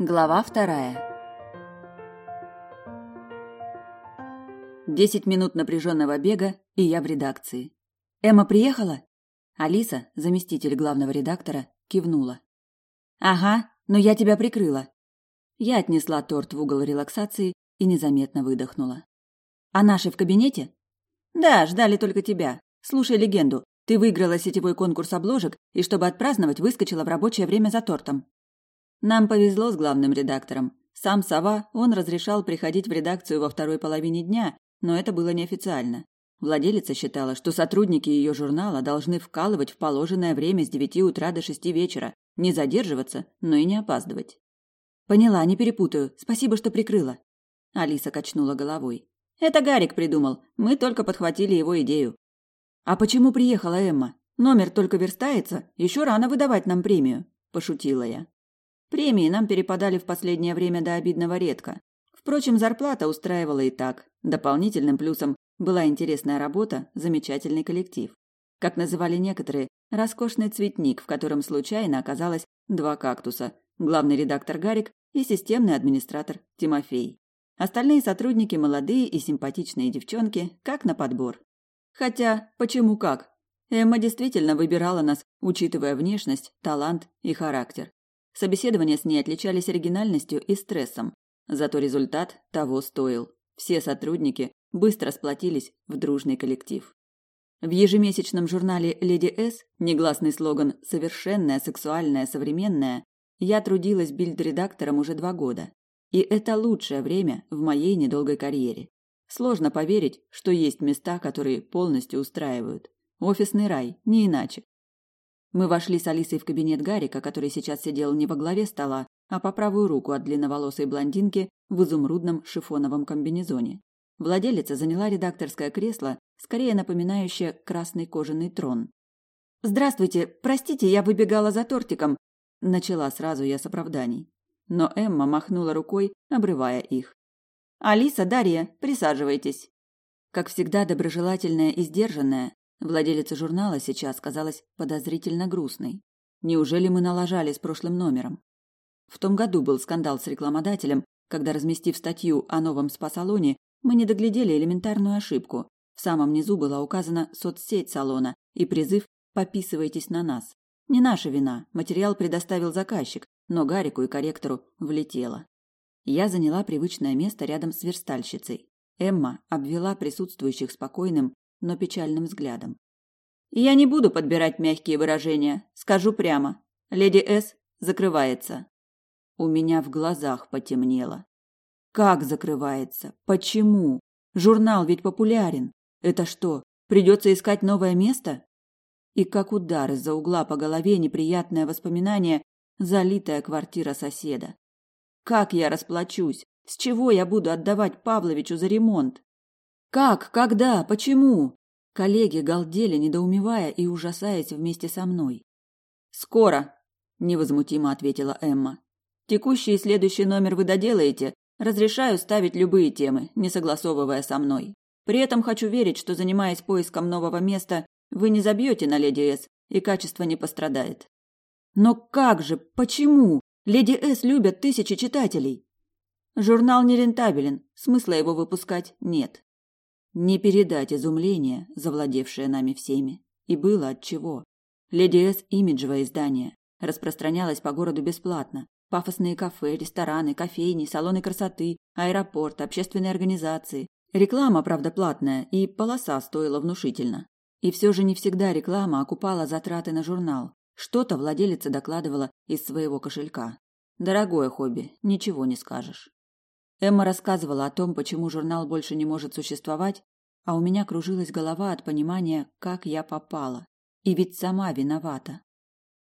Глава вторая. Десять минут напряженного бега, и я в редакции. Эмма приехала? Алиса, заместитель главного редактора, кивнула. Ага, но я тебя прикрыла. Я отнесла торт в угол релаксации и незаметно выдохнула. А наши в кабинете? Да, ждали только тебя. Слушай легенду. Ты выиграла сетевой конкурс обложек и, чтобы отпраздновать, выскочила в рабочее время за тортом. Нам повезло с главным редактором. Сам Сова, он разрешал приходить в редакцию во второй половине дня, но это было неофициально. Владелица считала, что сотрудники ее журнала должны вкалывать в положенное время с девяти утра до шести вечера, не задерживаться, но и не опаздывать. Поняла, не перепутаю. Спасибо, что прикрыла. Алиса качнула головой. Это Гарик придумал. Мы только подхватили его идею. А почему приехала Эмма? Номер только верстается, еще рано выдавать нам премию, пошутила я. Премии нам перепадали в последнее время до обидного редко. Впрочем, зарплата устраивала и так. Дополнительным плюсом была интересная работа, замечательный коллектив. Как называли некоторые, роскошный цветник, в котором случайно оказалось два кактуса, главный редактор Гарик и системный администратор Тимофей. Остальные сотрудники молодые и симпатичные девчонки, как на подбор. Хотя, почему как? Эмма действительно выбирала нас, учитывая внешность, талант и характер. Собеседования с ней отличались оригинальностью и стрессом, зато результат того стоил. Все сотрудники быстро сплотились в дружный коллектив. В ежемесячном журнале «Леди С» негласный слоган «Совершенная, сексуальная, современная» я трудилась бильд-редактором уже два года. И это лучшее время в моей недолгой карьере. Сложно поверить, что есть места, которые полностью устраивают. Офисный рай, не иначе. Мы вошли с Алисой в кабинет Гарика, который сейчас сидел не во главе стола, а по правую руку от длинноволосой блондинки в изумрудном шифоновом комбинезоне. Владелица заняла редакторское кресло, скорее напоминающее красный кожаный трон. «Здравствуйте, простите, я выбегала за тортиком», – начала сразу я с оправданий. Но Эмма махнула рукой, обрывая их. «Алиса, Дарья, присаживайтесь». Как всегда доброжелательная и сдержанная, Владелица журнала сейчас казалась подозрительно грустной. Неужели мы налажали с прошлым номером? В том году был скандал с рекламодателем, когда, разместив статью о новом спа-салоне, мы не доглядели элементарную ошибку. В самом низу была указана соцсеть салона и призыв «Пописывайтесь на нас». Не наша вина, материал предоставил заказчик, но Гарику и корректору влетело. Я заняла привычное место рядом с верстальщицей. Эмма обвела присутствующих спокойным, но печальным взглядом. Я не буду подбирать мягкие выражения, скажу прямо. Леди С закрывается. У меня в глазах потемнело. Как закрывается? Почему? Журнал ведь популярен. Это что, придется искать новое место? И как удар из-за угла по голове неприятное воспоминание, залитая квартира соседа. Как я расплачусь? С чего я буду отдавать Павловичу за ремонт? Как? Когда? Почему? Коллеги галдели, недоумевая и ужасаясь вместе со мной. Скоро, невозмутимо ответила Эмма. Текущий и следующий номер вы доделаете. Разрешаю ставить любые темы, не согласовывая со мной. При этом хочу верить, что занимаясь поиском нового места, вы не забьете на леди С, и качество не пострадает. Но как же? Почему? Леди С любят тысячи читателей. Журнал не рентабелен, смысла его выпускать нет. Не передать изумление, завладевшее нами всеми. И было от чего. Леди С имиджевое издание. Распространялось по городу бесплатно. Пафосные кафе, рестораны, кофейни, салоны красоты, аэропорт, общественные организации. Реклама, правда, платная, и полоса стоила внушительно. И все же не всегда реклама окупала затраты на журнал. Что-то владелица докладывала из своего кошелька. Дорогое хобби, ничего не скажешь. Эмма рассказывала о том, почему журнал больше не может существовать, а у меня кружилась голова от понимания, как я попала. И ведь сама виновата.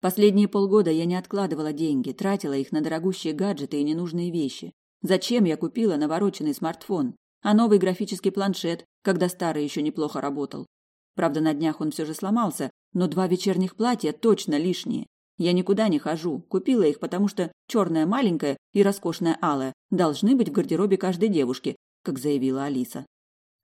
Последние полгода я не откладывала деньги, тратила их на дорогущие гаджеты и ненужные вещи. Зачем я купила навороченный смартфон, а новый графический планшет, когда старый еще неплохо работал? Правда, на днях он все же сломался, но два вечерних платья точно лишние. Я никуда не хожу. Купила их, потому что черная маленькая и роскошная алая должны быть в гардеробе каждой девушки, как заявила Алиса.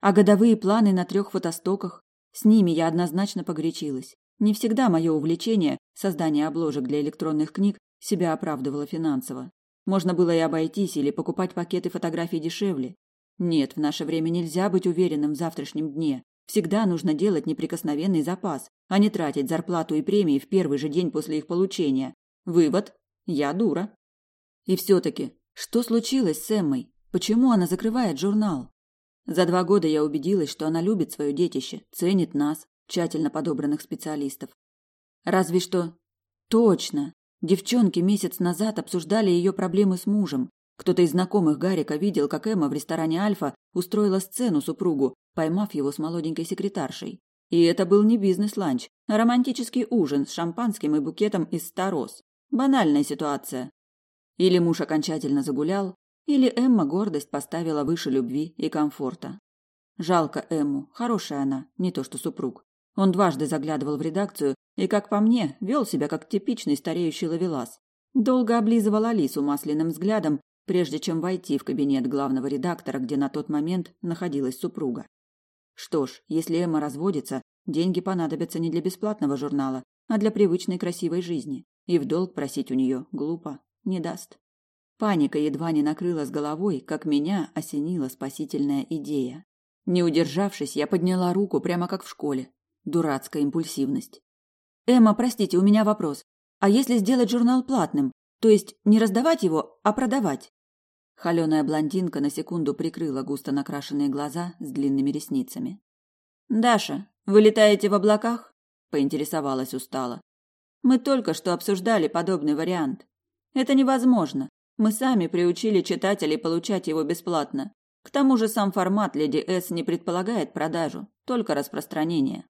А годовые планы на трех фотостоках? С ними я однозначно погорячилась. Не всегда мое увлечение, создание обложек для электронных книг, себя оправдывало финансово. Можно было и обойтись или покупать пакеты фотографий дешевле. Нет, в наше время нельзя быть уверенным в завтрашнем дне. Всегда нужно делать неприкосновенный запас, а не тратить зарплату и премии в первый же день после их получения. Вывод – я дура. И все-таки, что случилось с Эммой? Почему она закрывает журнал? За два года я убедилась, что она любит свое детище, ценит нас, тщательно подобранных специалистов. Разве что... Точно! Девчонки месяц назад обсуждали ее проблемы с мужем. Кто-то из знакомых Гарика видел, как Эмма в ресторане «Альфа» устроила сцену супругу, поймав его с молоденькой секретаршей. И это был не бизнес-ланч, а романтический ужин с шампанским и букетом из ста роз. Банальная ситуация. Или муж окончательно загулял, или Эмма гордость поставила выше любви и комфорта. Жалко Эмму, хорошая она, не то что супруг. Он дважды заглядывал в редакцию и, как по мне, вел себя как типичный стареющий ловелас. Долго облизывал Алису масляным взглядом, прежде чем войти в кабинет главного редактора, где на тот момент находилась супруга. Что ж, если Эмма разводится, деньги понадобятся не для бесплатного журнала, а для привычной красивой жизни. И в долг просить у нее глупо не даст. Паника едва не накрыла с головой, как меня осенила спасительная идея. Не удержавшись, я подняла руку прямо как в школе. Дурацкая импульсивность. Эмма, простите, у меня вопрос. А если сделать журнал платным? То есть не раздавать его, а продавать? Холёная блондинка на секунду прикрыла густо накрашенные глаза с длинными ресницами. «Даша, вы летаете в облаках?» – поинтересовалась устало. «Мы только что обсуждали подобный вариант. Это невозможно. Мы сами приучили читателей получать его бесплатно. К тому же сам формат Леди С не предполагает продажу, только распространение.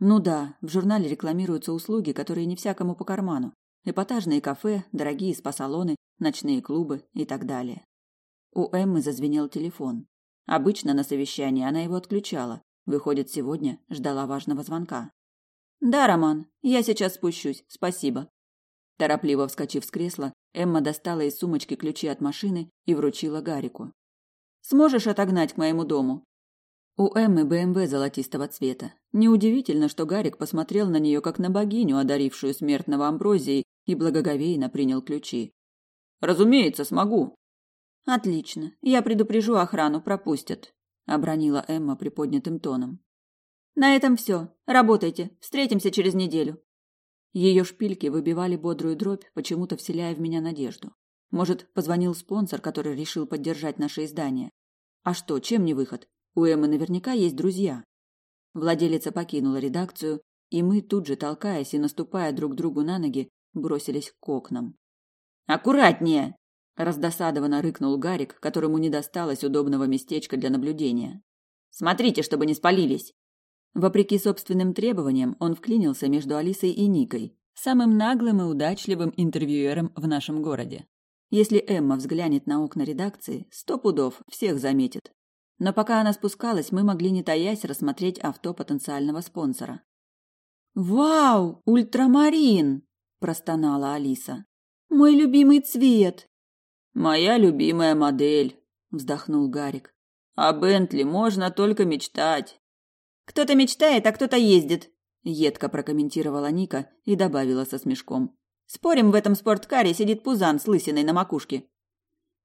Ну да, в журнале рекламируются услуги, которые не всякому по карману. Эпатажные кафе, дорогие спа-салоны, ночные клубы и так далее. У Эммы зазвенел телефон. Обычно на совещании она его отключала. Выходит, сегодня ждала важного звонка. «Да, Роман, я сейчас спущусь, спасибо». Торопливо вскочив с кресла, Эмма достала из сумочки ключи от машины и вручила Гарику. «Сможешь отогнать к моему дому?» У Эммы БМВ золотистого цвета. Неудивительно, что Гарик посмотрел на нее как на богиню, одарившую смертного амброзией, и благоговейно принял ключи. «Разумеется, смогу». «Отлично. Я предупрежу охрану, пропустят», — обронила Эмма приподнятым тоном. «На этом все. Работайте. Встретимся через неделю». Ее шпильки выбивали бодрую дробь, почему-то вселяя в меня надежду. Может, позвонил спонсор, который решил поддержать наше издание. А что, чем не выход? У Эммы наверняка есть друзья. Владелица покинула редакцию, и мы, тут же толкаясь и наступая друг другу на ноги, бросились к окнам. «Аккуратнее!» – раздосадованно рыкнул Гарик, которому не досталось удобного местечка для наблюдения. «Смотрите, чтобы не спалились!» Вопреки собственным требованиям, он вклинился между Алисой и Никой, самым наглым и удачливым интервьюером в нашем городе. Если Эмма взглянет на окна редакции, сто пудов всех заметит. Но пока она спускалась, мы могли не таясь рассмотреть авто потенциального спонсора. «Вау, ультрамарин!» – простонала Алиса. «Мой любимый цвет!» «Моя любимая модель!» – вздохнул Гарик. «О Бентли можно только мечтать!» Кто-то мечтает, а кто-то ездит, едко прокомментировала Ника и добавила со смешком. Спорим, в этом спорткаре сидит пузан с лысиной на макушке.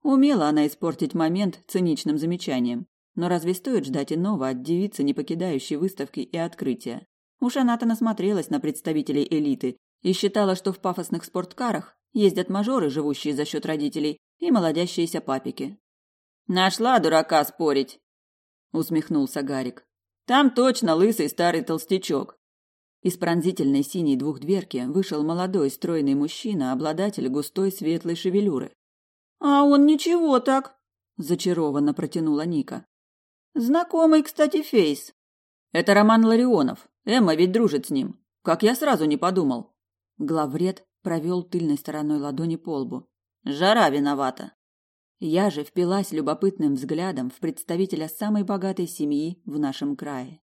Умела она испортить момент циничным замечанием. Но разве стоит ждать иного от девицы, не покидающей выставки и открытия? Уж она-то насмотрелась на представителей элиты и считала, что в пафосных спорткарах ездят мажоры, живущие за счет родителей, и молодящиеся папики. «Нашла дурака спорить!» – усмехнулся Гарик. Там точно лысый старый толстячок. Из пронзительной синей двухдверки вышел молодой стройный мужчина, обладатель густой светлой шевелюры. А он ничего так, зачарованно протянула Ника. Знакомый, кстати, фейс. Это Роман Ларионов. Эмма ведь дружит с ним. Как я сразу не подумал. Главред провел тыльной стороной ладони по лбу. Жара виновата. Я же впилась любопытным взглядом в представителя самой богатой семьи в нашем крае.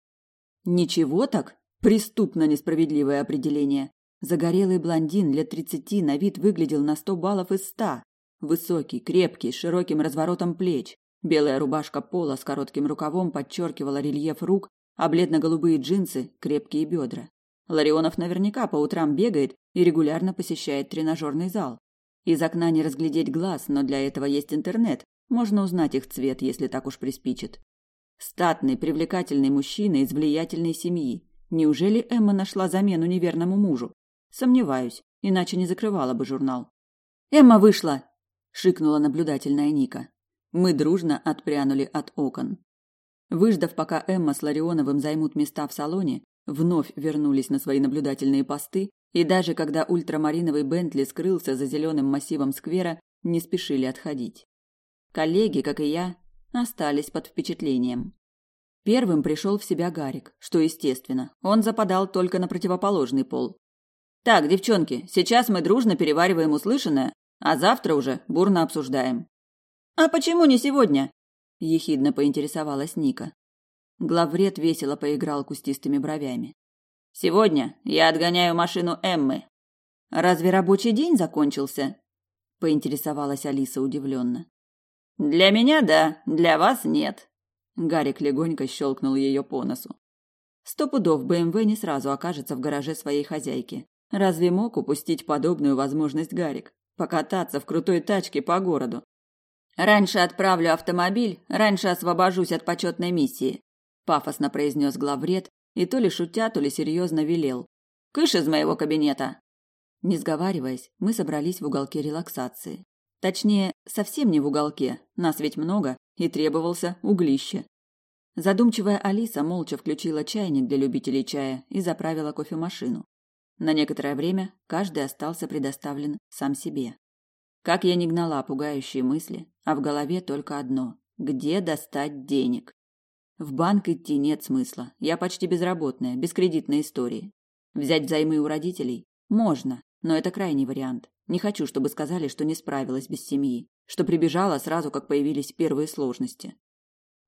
Ничего так? Преступно несправедливое определение. Загорелый блондин лет тридцати на вид выглядел на сто баллов из ста. Высокий, крепкий, с широким разворотом плеч. Белая рубашка пола с коротким рукавом подчеркивала рельеф рук, а бледно-голубые джинсы – крепкие бедра. Ларионов наверняка по утрам бегает и регулярно посещает тренажерный зал. Из окна не разглядеть глаз, но для этого есть интернет. Можно узнать их цвет, если так уж приспичит. Статный, привлекательный мужчина из влиятельной семьи. Неужели Эмма нашла замену неверному мужу? Сомневаюсь, иначе не закрывала бы журнал. «Эмма вышла!» – шикнула наблюдательная Ника. Мы дружно отпрянули от окон. Выждав, пока Эмма с Ларионовым займут места в салоне, вновь вернулись на свои наблюдательные посты, и даже когда ультрамариновый Бентли скрылся за зеленым массивом сквера, не спешили отходить. Коллеги, как и я, остались под впечатлением. Первым пришел в себя Гарик, что естественно. Он западал только на противоположный пол. Так, девчонки, сейчас мы дружно перевариваем услышанное, а завтра уже бурно обсуждаем. А почему не сегодня? ехидно поинтересовалась Ника. Главред весело поиграл кустистыми бровями. Сегодня я отгоняю машину Эммы. Разве рабочий день закончился? поинтересовалась Алиса удивленно. Для меня да, для вас нет. Гарик легонько щелкнул ее по носу. Сто пудов БМВ не сразу окажется в гараже своей хозяйки. Разве мог упустить подобную возможность Гарик? Покататься в крутой тачке по городу. Раньше отправлю автомобиль, раньше освобожусь от почетной миссии, пафосно произнес главред и то ли шутя, то ли серьезно велел. Кыш из моего кабинета. Не сговариваясь, мы собрались в уголке релаксации. Точнее, совсем не в уголке, нас ведь много, и требовался углище. Задумчивая Алиса молча включила чайник для любителей чая и заправила кофемашину. На некоторое время каждый остался предоставлен сам себе. Как я не гнала пугающие мысли, а в голове только одно – где достать денег? В банк идти нет смысла, я почти безработная, без кредитной истории. Взять взаймы у родителей? Можно, но это крайний вариант. Не хочу, чтобы сказали, что не справилась без семьи, что прибежала сразу, как появились первые сложности.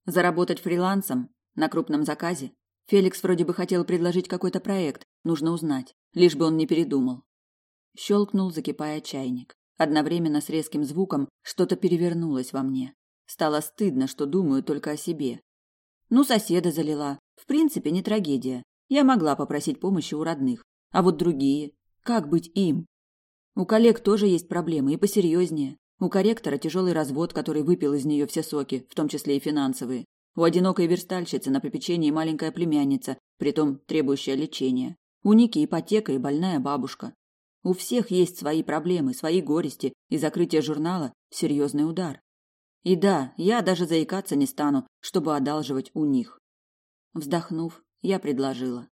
Заработать фрилансом на крупном заказе? Феликс вроде бы хотел предложить какой-то проект, нужно узнать, лишь бы он не передумал. Щелкнул, закипая чайник. Одновременно с резким звуком что-то перевернулось во мне. Стало стыдно, что думаю только о себе. Ну, соседа залила. В принципе, не трагедия. Я могла попросить помощи у родных. А вот другие? Как быть им? У коллег тоже есть проблемы, и посерьезнее. У корректора тяжелый развод, который выпил из нее все соки, в том числе и финансовые. У одинокой верстальщицы на попечении маленькая племянница, притом требующая лечения. У Ники ипотека и больная бабушка. У всех есть свои проблемы, свои горести, и закрытие журнала – серьезный удар. И да, я даже заикаться не стану, чтобы одалживать у них. Вздохнув, я предложила.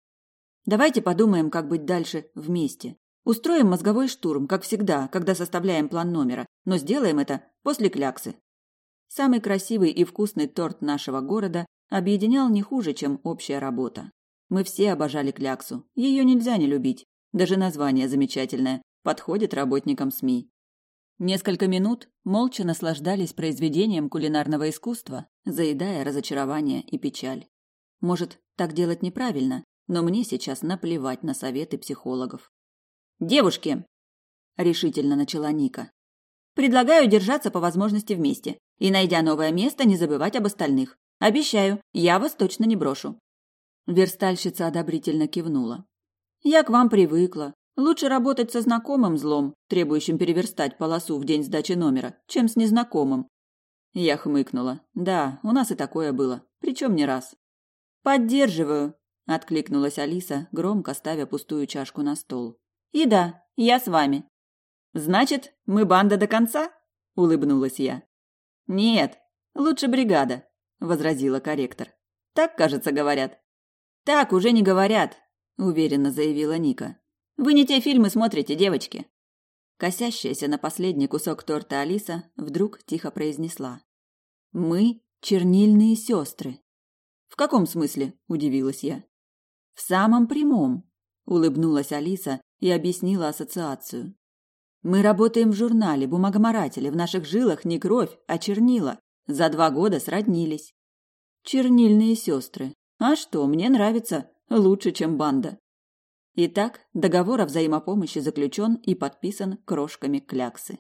Давайте подумаем, как быть дальше вместе. Устроим мозговой штурм, как всегда, когда составляем план номера, но сделаем это после кляксы. Самый красивый и вкусный торт нашего города объединял не хуже, чем общая работа. Мы все обожали кляксу. Ее нельзя не любить. Даже название замечательное. Подходит работникам СМИ. Несколько минут молча наслаждались произведением кулинарного искусства, заедая разочарование и печаль. Может, так делать неправильно, но мне сейчас наплевать на советы психологов. Девушки, решительно начала Ника. Предлагаю держаться по возможности вместе и, найдя новое место, не забывать об остальных. Обещаю, я вас точно не брошу. Верстальщица одобрительно кивнула. Я к вам привыкла. Лучше работать со знакомым злом, требующим переверстать полосу в день сдачи номера, чем с незнакомым. Я хмыкнула. Да, у нас и такое было, причем не раз. Поддерживаю, откликнулась Алиса, громко ставя пустую чашку на стол. И да, я с вами. Значит, мы банда до конца? улыбнулась я. Нет, лучше бригада, возразила корректор. Так, кажется, говорят. Так уже не говорят, уверенно заявила Ника. Вы не те фильмы смотрите, девочки. Косящаяся на последний кусок торта Алиса вдруг тихо произнесла: "Мы чернильные сестры». В каком смысле? удивилась я. В самом прямом, улыбнулась Алиса и объяснила ассоциацию. Мы работаем в журнале Бумагоморателе, в наших жилах не кровь, а чернила. За два года сроднились. Чернильные сестры. А что, мне нравится. Лучше, чем банда. Итак, договор о взаимопомощи заключен и подписан крошками кляксы.